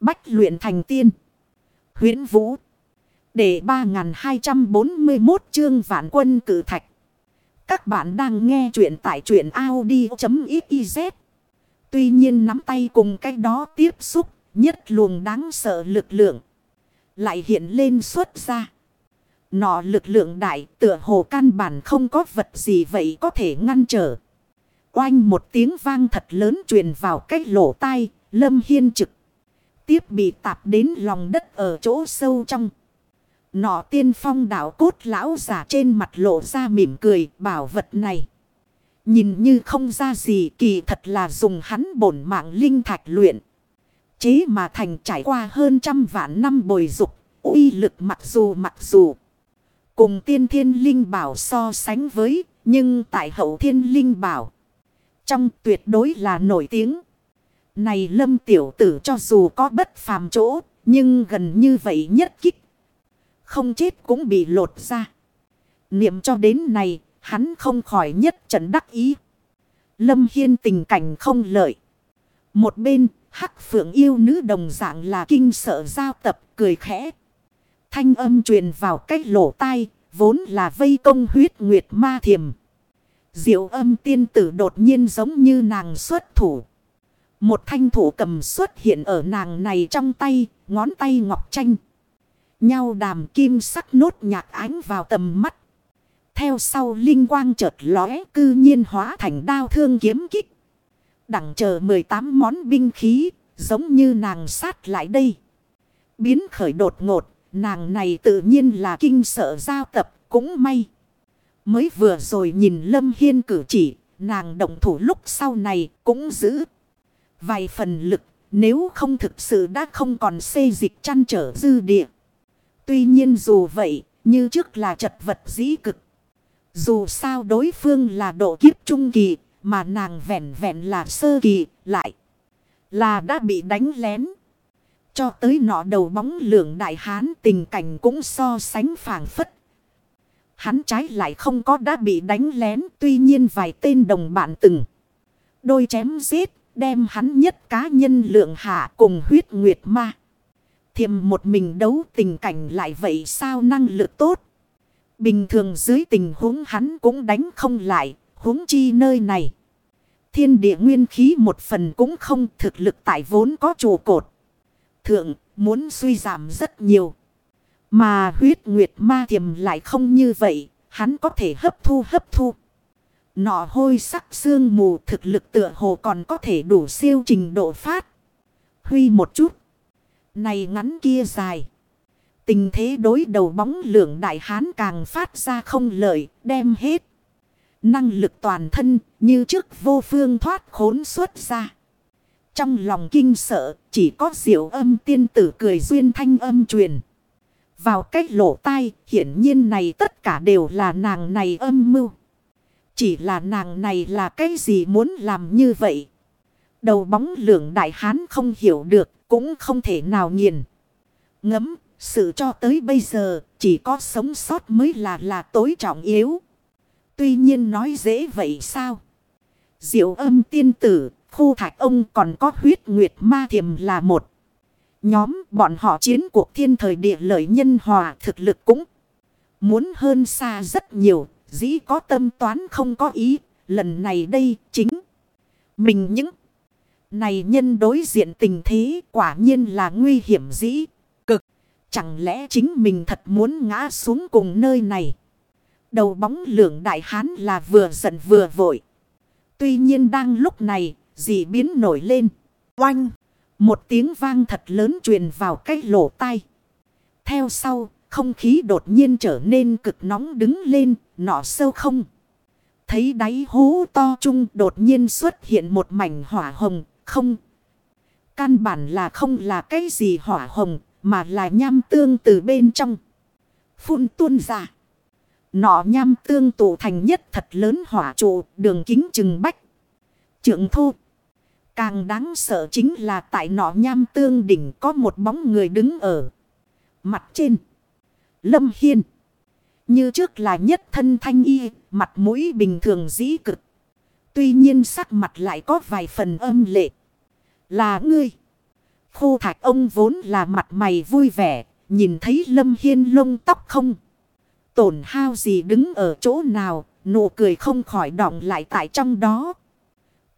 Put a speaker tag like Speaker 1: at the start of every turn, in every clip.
Speaker 1: Bách luyện thành tiên. huyễn Vũ. Để 3241 chương vạn quân cử thạch. Các bạn đang nghe truyện tại truyện Audi.xyz. Tuy nhiên nắm tay cùng cái đó tiếp xúc. Nhất luồng đáng sợ lực lượng. Lại hiện lên xuất ra. Nọ lực lượng đại tựa hồ căn bản không có vật gì vậy có thể ngăn trở. Oanh một tiếng vang thật lớn truyền vào cách lỗ tai. Lâm Hiên trực. Tiếp bị tạp đến lòng đất ở chỗ sâu trong. Nọ tiên phong đảo cốt lão giả trên mặt lộ ra mỉm cười bảo vật này. Nhìn như không ra gì kỳ thật là dùng hắn bổn mạng linh thạch luyện. Chế mà thành trải qua hơn trăm vạn năm bồi dục, uy lực mặc dù mặc dù. Cùng tiên thiên linh bảo so sánh với, nhưng tại hậu thiên linh bảo. Trong tuyệt đối là nổi tiếng. Này lâm tiểu tử cho dù có bất phàm chỗ, nhưng gần như vậy nhất kích. Không chết cũng bị lột ra. Niệm cho đến này, hắn không khỏi nhất trận đắc ý. Lâm Hiên tình cảnh không lợi. Một bên, hắc phượng yêu nữ đồng dạng là kinh sợ giao tập, cười khẽ. Thanh âm truyền vào cách lỗ tai, vốn là vây công huyết nguyệt ma thiềm. Diệu âm tiên tử đột nhiên giống như nàng xuất thủ. Một thanh thủ cầm xuất hiện ở nàng này trong tay, ngón tay ngọc tranh. Nhau đàm kim sắc nốt nhạc ánh vào tầm mắt. Theo sau linh quang chợt lóe cư nhiên hóa thành đao thương kiếm kích. Đẳng chờ 18 món binh khí, giống như nàng sát lại đây. Biến khởi đột ngột, nàng này tự nhiên là kinh sợ giao tập, cũng may. Mới vừa rồi nhìn Lâm Hiên cử chỉ, nàng động thủ lúc sau này cũng giữ. Vài phần lực, nếu không thực sự đã không còn xê dịch chăn trở dư địa. Tuy nhiên dù vậy, như trước là chật vật dĩ cực. Dù sao đối phương là độ kiếp trung kỳ, mà nàng vẹn vẹn là sơ kỳ, lại là đã bị đánh lén. Cho tới nọ đầu bóng lượng đại hán tình cảnh cũng so sánh phản phất. Hắn trái lại không có đã bị đánh lén, tuy nhiên vài tên đồng bạn từng. Đôi chém giết, đem hắn nhất cá nhân lượng hạ cùng huyết nguyệt ma. Thiềm một mình đấu tình cảnh lại vậy sao năng lực tốt. Bình thường dưới tình huống hắn cũng đánh không lại, huống chi nơi này. Thiên địa nguyên khí một phần cũng không thực lực tại vốn có trụ cột. Thượng muốn suy giảm rất nhiều. Mà huyết nguyệt ma thiềm lại không như vậy, hắn có thể hấp thu hấp thu. Nọ hôi sắc xương mù thực lực tựa hồ còn có thể đủ siêu trình độ phát. Huy một chút. Này ngắn kia dài. Tình thế đối đầu bóng lượng đại hán càng phát ra không lợi, đem hết. Năng lực toàn thân như trước vô phương thoát khốn xuất ra. Trong lòng kinh sợ chỉ có diệu âm tiên tử cười duyên thanh âm truyền. Vào cách lỗ tai hiển nhiên này tất cả đều là nàng này âm mưu. Chỉ là nàng này là cái gì muốn làm như vậy. Đầu bóng lượng đại hán không hiểu được cũng không thể nào nghiền. Ngấm sự cho tới bây giờ chỉ có sống sót mới là là tối trọng yếu. Tuy nhiên nói dễ vậy sao? Diệu âm tiên tử, khu thạch ông còn có huyết nguyệt ma thiềm là một. Nhóm bọn họ chiến cuộc thiên thời địa lợi nhân hòa thực lực cũng muốn hơn xa rất nhiều. Dĩ có tâm toán không có ý. Lần này đây chính mình những này nhân đối diện tình thế quả nhiên là nguy hiểm dĩ cực. Chẳng lẽ chính mình thật muốn ngã xuống cùng nơi này. Đầu bóng lượng đại hán là vừa giận vừa vội. Tuy nhiên đang lúc này, dị biến nổi lên. Oanh! Một tiếng vang thật lớn truyền vào cái lỗ tai. Theo sau, không khí đột nhiên trở nên cực nóng đứng lên, nọ sâu không. Thấy đáy hố to trung đột nhiên xuất hiện một mảnh hỏa hồng, không. Căn bản là không là cái gì hỏa hồng, mà là nham tương từ bên trong. Phun tuôn ra. Nọ nham tương tụ thành nhất thật lớn hỏa trụ, đường kính chừng bách. Trượng thô. Càng đáng sợ chính là tại nọ nham tương đỉnh có một bóng người đứng ở mặt trên. Lâm Hiên. Như trước là nhất thân thanh y, mặt mũi bình thường dĩ cực. Tuy nhiên sắc mặt lại có vài phần âm lệ. Là ngươi. Khô thạch ông vốn là mặt mày vui vẻ, nhìn thấy lâm hiên lông tóc không. Tổn hao gì đứng ở chỗ nào, nụ cười không khỏi đọng lại tại trong đó.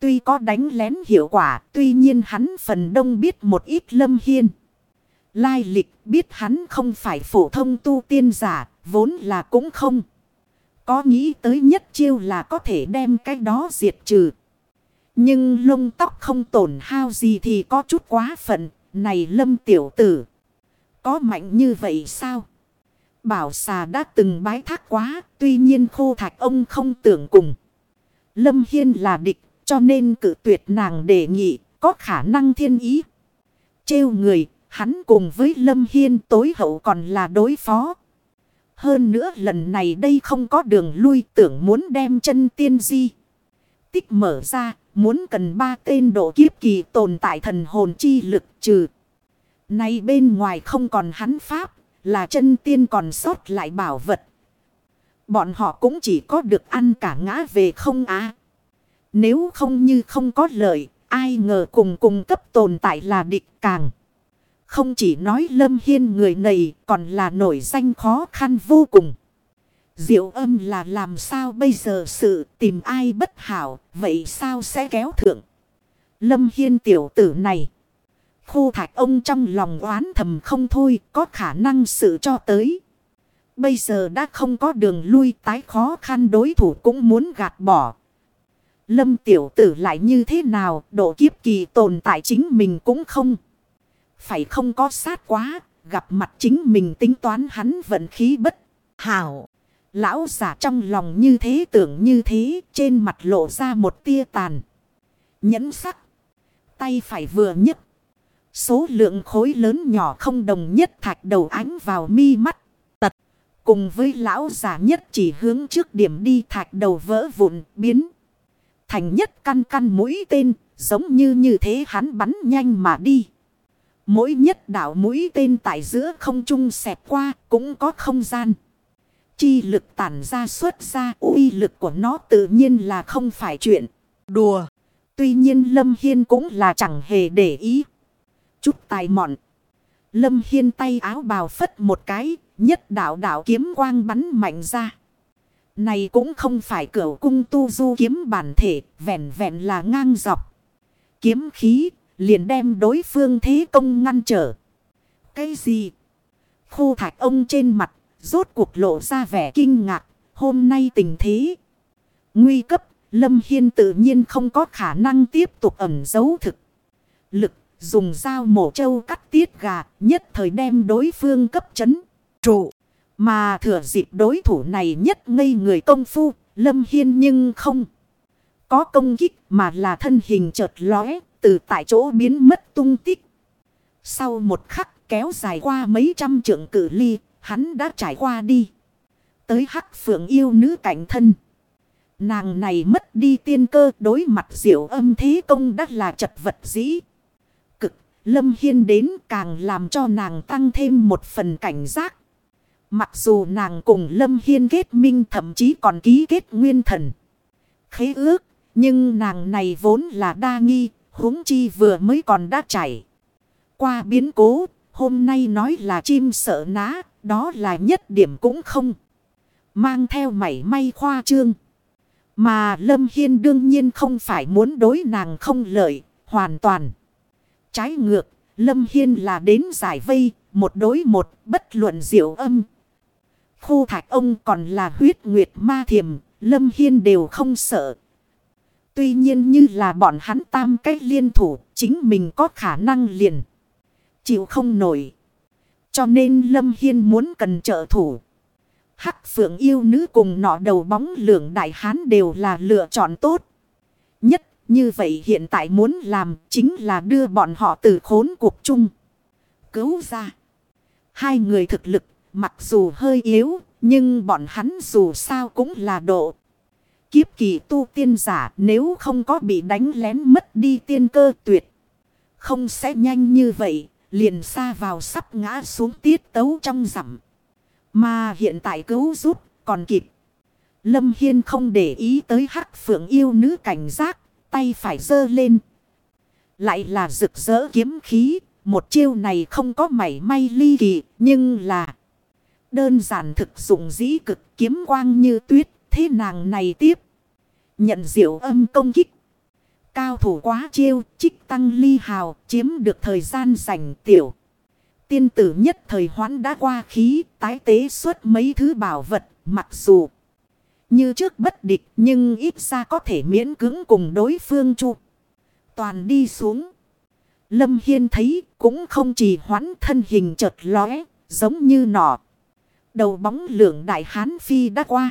Speaker 1: Tuy có đánh lén hiệu quả, tuy nhiên hắn phần đông biết một ít lâm hiên. Lai lịch biết hắn không phải phổ thông tu tiên giả, vốn là cũng không. Có nghĩ tới nhất chiêu là có thể đem cái đó diệt trừ. Nhưng lông tóc không tổn hao gì thì có chút quá phận. Này lâm tiểu tử. Có mạnh như vậy sao? Bảo xà đã từng bái thác quá. Tuy nhiên khô thạch ông không tưởng cùng. Lâm Hiên là địch. Cho nên cử tuyệt nàng đề nghị. Có khả năng thiên ý. Trêu người. Hắn cùng với Lâm Hiên tối hậu còn là đối phó. Hơn nữa lần này đây không có đường lui tưởng muốn đem chân tiên di. Tích mở ra, muốn cần ba tên độ kiếp kỳ tồn tại thần hồn chi lực trừ. Nay bên ngoài không còn hắn pháp, là chân tiên còn sót lại bảo vật. Bọn họ cũng chỉ có được ăn cả ngã về không á. Nếu không như không có lợi, ai ngờ cùng cùng cấp tồn tại là địch càng. Không chỉ nói Lâm Hiên người này còn là nổi danh khó khăn vô cùng. Diệu âm là làm sao bây giờ sự tìm ai bất hảo, vậy sao sẽ kéo thượng? Lâm Hiên tiểu tử này. Khu thạch ông trong lòng oán thầm không thôi, có khả năng sự cho tới. Bây giờ đã không có đường lui tái khó khăn đối thủ cũng muốn gạt bỏ. Lâm tiểu tử lại như thế nào, độ kiếp kỳ tồn tại chính mình cũng không. Phải không có sát quá, gặp mặt chính mình tính toán hắn vận khí bất hảo. Lão giả trong lòng như thế tưởng như thế, trên mặt lộ ra một tia tàn. Nhẫn sắc. Tay phải vừa nhất Số lượng khối lớn nhỏ không đồng nhất thạch đầu ánh vào mi mắt. Tật. Cùng với lão giả nhất chỉ hướng trước điểm đi thạch đầu vỡ vụn biến. Thành nhất căn căn mũi tên. Giống như như thế hắn bắn nhanh mà đi. Mỗi nhất đảo mũi tên tại giữa không trung xẹp qua cũng có không gian. Chi lực tản ra xuất ra uy lực của nó tự nhiên là không phải chuyện đùa. Tuy nhiên Lâm Hiên cũng là chẳng hề để ý. Chút tài mọn. Lâm Hiên tay áo bào phất một cái, nhất đảo đảo kiếm quang bắn mạnh ra. Này cũng không phải cửa cung tu du kiếm bản thể, vẹn vẹn là ngang dọc. Kiếm khí, liền đem đối phương thế công ngăn trở. Cái gì? Khu thạch ông trên mặt, rốt cuộc lộ ra vẻ kinh ngạc, hôm nay tình thế. Nguy cấp, Lâm Hiên tự nhiên không có khả năng tiếp tục ẩn giấu thực. Lực, dùng dao mổ trâu cắt tiết gà, nhất thời đem đối phương cấp chấn, trụ. Mà thừa dịp đối thủ này nhất ngây người công phu, Lâm Hiên nhưng không có công kích mà là thân hình chợt lóe, từ tại chỗ biến mất tung tích. Sau một khắc kéo dài qua mấy trăm trượng cử ly, hắn đã trải qua đi. Tới hắc phượng yêu nữ cảnh thân. Nàng này mất đi tiên cơ đối mặt diệu âm thế công đắt là chật vật dĩ. Cực, lâm hiên đến càng làm cho nàng tăng thêm một phần cảnh giác. Mặc dù nàng cùng lâm hiên kết minh thậm chí còn ký kết nguyên thần. Khế ước, nhưng nàng này vốn là đa nghi, huống chi vừa mới còn đã chảy. Qua biến cố, hôm nay nói là chim sợ ná, đó là nhất điểm cũng không. Mang theo mảy may khoa trương. Mà Lâm Hiên đương nhiên không phải muốn đối nàng không lợi, hoàn toàn. Trái ngược, Lâm Hiên là đến giải vây, một đối một, bất luận diệu âm. Khu thạch ông còn là huyết nguyệt ma thiềm, Lâm Hiên đều không sợ. Tuy nhiên như là bọn hắn tam cách liên thủ, chính mình có khả năng liền. Chịu không nổi. Cho nên Lâm Hiên muốn cần trợ thủ. Hắc phượng yêu nữ cùng nọ đầu bóng lượng đại hán đều là lựa chọn tốt. Nhất như vậy hiện tại muốn làm chính là đưa bọn họ từ khốn cuộc chung. Cứu ra. Hai người thực lực mặc dù hơi yếu nhưng bọn hắn dù sao cũng là độ. Kiếp kỳ tu tiên giả nếu không có bị đánh lén mất đi tiên cơ tuyệt. Không sẽ nhanh như vậy, liền xa vào sắp ngã xuống tiết tấu trong rằm. Mà hiện tại cứu giúp còn kịp. Lâm Hiên không để ý tới hắc phượng yêu nữ cảnh giác, tay phải dơ lên. Lại là rực rỡ kiếm khí, một chiêu này không có mảy may ly kỳ, nhưng là đơn giản thực dụng dĩ cực kiếm quang như tuyết, thế nàng này tiếp. Nhận diệu âm công kích. Cao thủ quá chiêu, trích tăng ly hào, chiếm được thời gian rảnh tiểu. Tiên tử nhất thời hoán đã qua khí, tái tế xuất mấy thứ bảo vật, mặc dù như trước bất địch nhưng ít ra có thể miễn cứng cùng đối phương chu. Toàn đi xuống. Lâm Hiên thấy cũng không chỉ hoán thân hình chợt lóe, giống như nọ. Đầu bóng lượng đại hán phi đã qua.